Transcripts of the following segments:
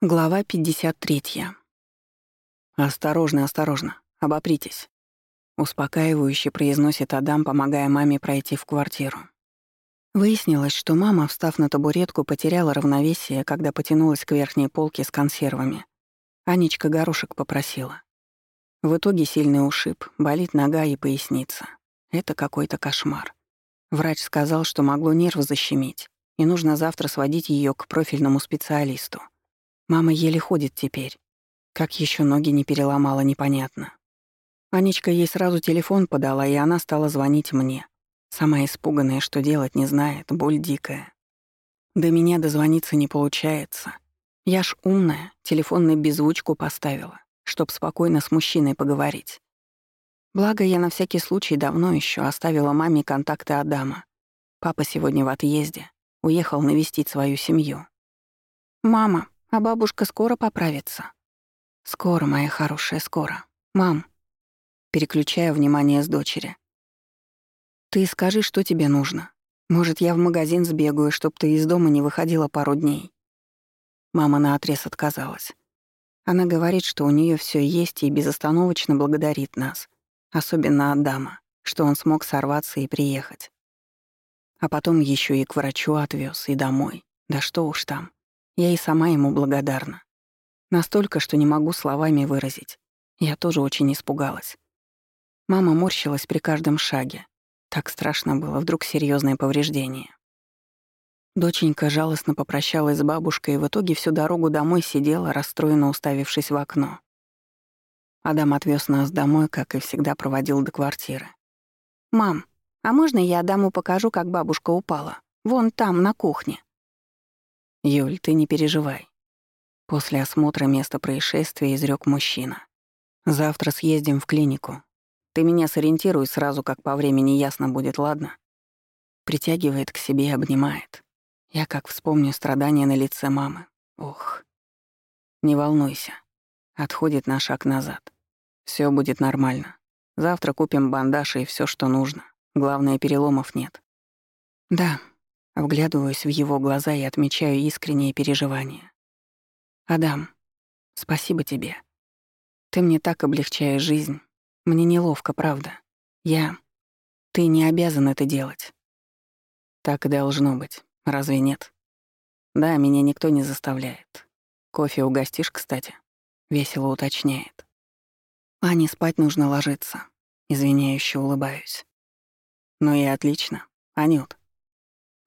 Глава 53. «Осторожно, осторожно, обопритесь», — успокаивающе произносит Адам, помогая маме пройти в квартиру. Выяснилось, что мама, встав на табуретку, потеряла равновесие, когда потянулась к верхней полке с консервами. Анечка горошек попросила. В итоге сильный ушиб, болит нога и поясница. Это какой-то кошмар. Врач сказал, что могло нерв защемить, и нужно завтра сводить ее к профильному специалисту. Мама еле ходит теперь. Как еще ноги не переломала, непонятно. Анечка ей сразу телефон подала, и она стала звонить мне. Сама испуганная, что делать не знает, боль дикая. До меня дозвониться не получается. Я ж умная, телефон на беззвучку поставила, чтоб спокойно с мужчиной поговорить. Благо, я на всякий случай давно еще оставила маме контакты Адама. Папа сегодня в отъезде, уехал навестить свою семью. «Мама, а бабушка скоро поправится?» «Скоро, моя хорошая, скоро. Мам». Переключаю внимание с дочери. «Ты скажи, что тебе нужно. Может, я в магазин сбегаю, чтоб ты из дома не выходила пару дней?» Мама наотрез отказалась. Она говорит, что у нее все есть и безостановочно благодарит нас, особенно Адама, что он смог сорваться и приехать. А потом еще и к врачу отвез и домой. Да что уж там. Я и сама ему благодарна. Настолько, что не могу словами выразить. Я тоже очень испугалась. Мама морщилась при каждом шаге. Так страшно было, вдруг серьезное повреждение. Доченька жалостно попрощалась с бабушкой и в итоге всю дорогу домой сидела, расстроенно уставившись в окно. Адам отвез нас домой, как и всегда проводил до квартиры. «Мам, а можно я Адаму покажу, как бабушка упала? Вон там, на кухне». «Юль, ты не переживай». После осмотра места происшествия изрек мужчина. «Завтра съездим в клинику. Ты меня сориентируй сразу, как по времени ясно будет, ладно?» Притягивает к себе и обнимает. Я как вспомню страдания на лице мамы. Ох. Не волнуйся. Отходит на шаг назад. Все будет нормально. Завтра купим бандаж и все, что нужно. Главное, переломов нет. Да, Вглядываюсь в его глаза и отмечаю искренние переживания. «Адам, спасибо тебе. Ты мне так облегчаешь жизнь. Мне неловко, правда. Я... Ты не обязан это делать». «Так и должно быть. Разве нет?» «Да, меня никто не заставляет. Кофе угостишь, кстати?» — весело уточняет. «Ане спать нужно ложиться». Извиняюще улыбаюсь. «Ну и отлично. Анют,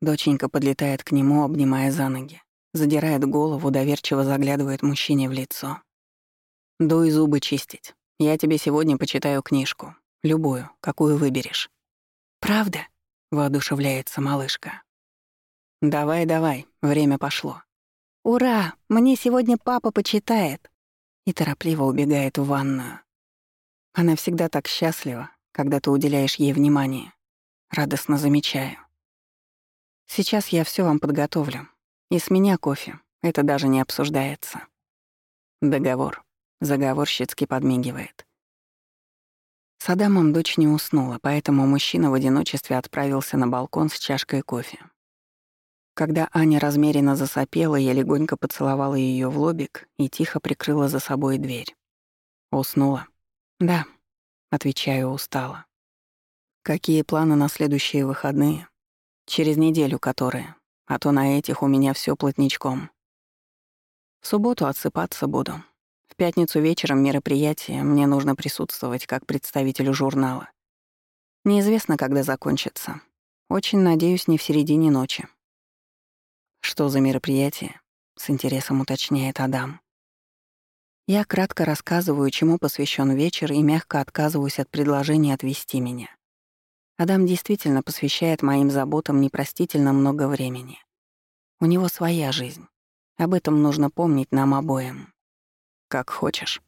Доченька подлетает к нему, обнимая за ноги. Задирает голову, доверчиво заглядывает мужчине в лицо. «Дуй зубы чистить. Я тебе сегодня почитаю книжку. Любую, какую выберешь». «Правда?» — воодушевляется малышка. «Давай, давай, время пошло». «Ура! Мне сегодня папа почитает!» И торопливо убегает в ванную. Она всегда так счастлива, когда ты уделяешь ей внимание. Радостно замечаю. Сейчас я все вам подготовлю. И с меня кофе. Это даже не обсуждается. Договор. Заговорщицки подмигивает. С Адамом дочь не уснула, поэтому мужчина в одиночестве отправился на балкон с чашкой кофе. Когда Аня размеренно засопела, я легонько поцеловала ее в лобик и тихо прикрыла за собой дверь. Уснула. «Да», — отвечаю устало. «Какие планы на следующие выходные?» Через неделю которые, а то на этих у меня все плотничком. В субботу отсыпаться буду. В пятницу вечером мероприятие, мне нужно присутствовать как представителю журнала. Неизвестно, когда закончится. Очень надеюсь, не в середине ночи. Что за мероприятие? С интересом уточняет Адам. Я кратко рассказываю, чему посвящен вечер, и мягко отказываюсь от предложения отвезти меня. Адам действительно посвящает моим заботам непростительно много времени. У него своя жизнь. Об этом нужно помнить нам обоим. Как хочешь.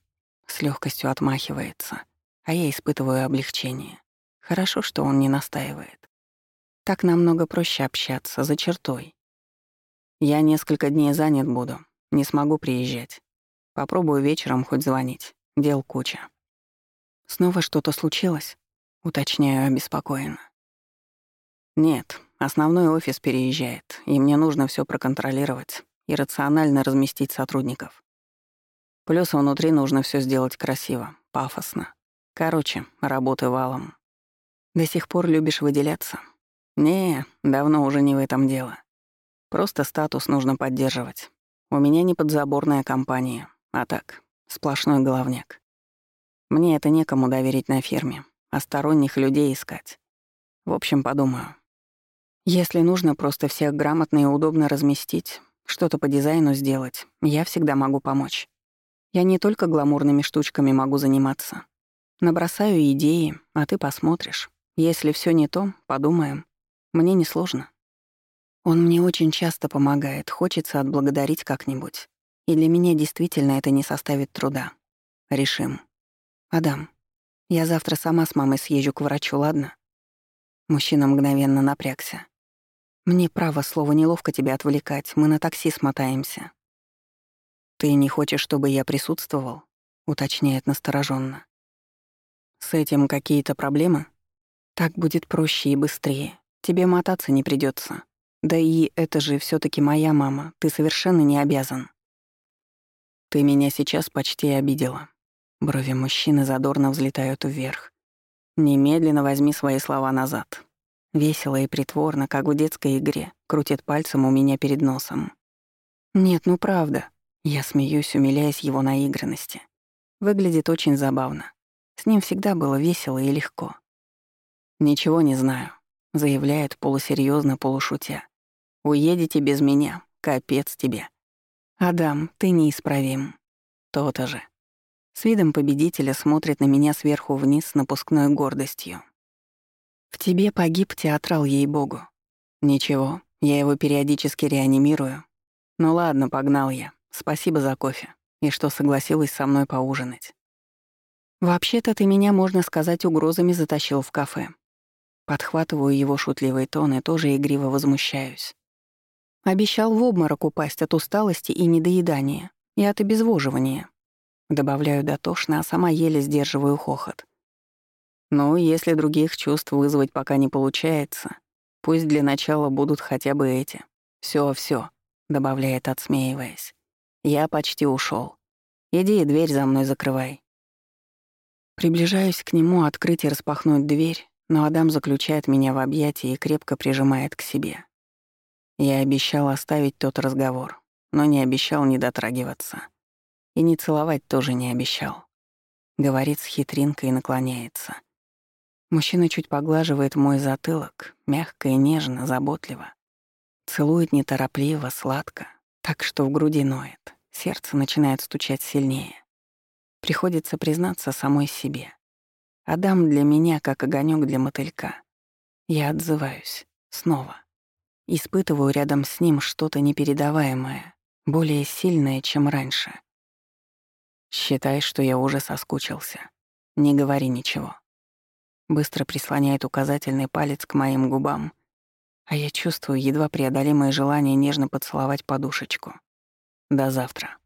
С легкостью отмахивается, а я испытываю облегчение. Хорошо, что он не настаивает. Так намного проще общаться за чертой. Я несколько дней занят буду, не смогу приезжать. Попробую вечером хоть звонить. Дел куча. Снова что-то случилось? Уточняю обеспокоенно. Нет, основной офис переезжает, и мне нужно все проконтролировать. и рационально разместить сотрудников. Плюс внутри нужно все сделать красиво, пафосно. Короче, работы валом. До сих пор любишь выделяться? Не, давно уже не в этом дело. Просто статус нужно поддерживать. У меня не подзаборная компания, а так, сплошной головняк. Мне это некому доверить на ферме, а сторонних людей искать. В общем, подумаю. Если нужно просто всех грамотно и удобно разместить, что-то по дизайну сделать, я всегда могу помочь. Я не только гламурными штучками могу заниматься. Набросаю идеи, а ты посмотришь. Если все не то, подумаем. Мне несложно. Он мне очень часто помогает, хочется отблагодарить как-нибудь. И для меня действительно это не составит труда. Решим. Адам, я завтра сама с мамой съезжу к врачу, ладно? Мужчина мгновенно напрягся. Мне право слово неловко тебя отвлекать, мы на такси смотаемся. Ты не хочешь, чтобы я присутствовал? уточняет настороженно. С этим какие-то проблемы? Так будет проще и быстрее. Тебе мотаться не придется. Да и это же все таки моя мама, ты совершенно не обязан. Ты меня сейчас почти обидела. Брови мужчины задорно взлетают вверх. Немедленно возьми свои слова назад. Весело и притворно, как в детской игре, крутит пальцем у меня перед носом. Нет, ну правда. Я смеюсь, умиляясь его наигранности. Выглядит очень забавно. С ним всегда было весело и легко. «Ничего не знаю», — заявляет полусерьезно, полушутя. Уедете без меня. Капец тебе. Адам, ты неисправим. То-то же. С видом победителя смотрит на меня сверху вниз с напускной гордостью. В тебе погиб театрал, ей-богу. Ничего, я его периодически реанимирую. Ну ладно, погнал я. Спасибо за кофе. И что согласилась со мной поужинать. Вообще-то ты меня, можно сказать, угрозами затащил в кафе. Подхватываю его шутливый тон и тоже игриво возмущаюсь. Обещал в обморок упасть от усталости и недоедания, и от обезвоживания. Добавляю дотошно, а сама еле сдерживаю хохот. Ну, если других чувств вызвать пока не получается, пусть для начала будут хотя бы эти. Все, все, добавляет, отсмеиваясь. Я почти ушел. Иди и дверь за мной закрывай. Приближаюсь к нему открыть и распахнуть дверь, но Адам заключает меня в объятия и крепко прижимает к себе. Я обещал оставить тот разговор, но не обещал не дотрагиваться. И не целовать тоже не обещал. Говорит с хитринкой и наклоняется. Мужчина чуть поглаживает мой затылок, мягко и нежно, заботливо. Целует неторопливо, сладко, так что в груди ноет, сердце начинает стучать сильнее. Приходится признаться самой себе. Адам для меня как огонек для мотылька. Я отзываюсь. Снова. Испытываю рядом с ним что-то непередаваемое, более сильное, чем раньше. Считай, что я уже соскучился. Не говори ничего. Быстро прислоняет указательный палец к моим губам, а я чувствую едва преодолимое желание нежно поцеловать подушечку. До завтра.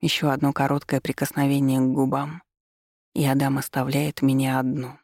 Еще одно короткое прикосновение к губам, и Адам оставляет меня одну.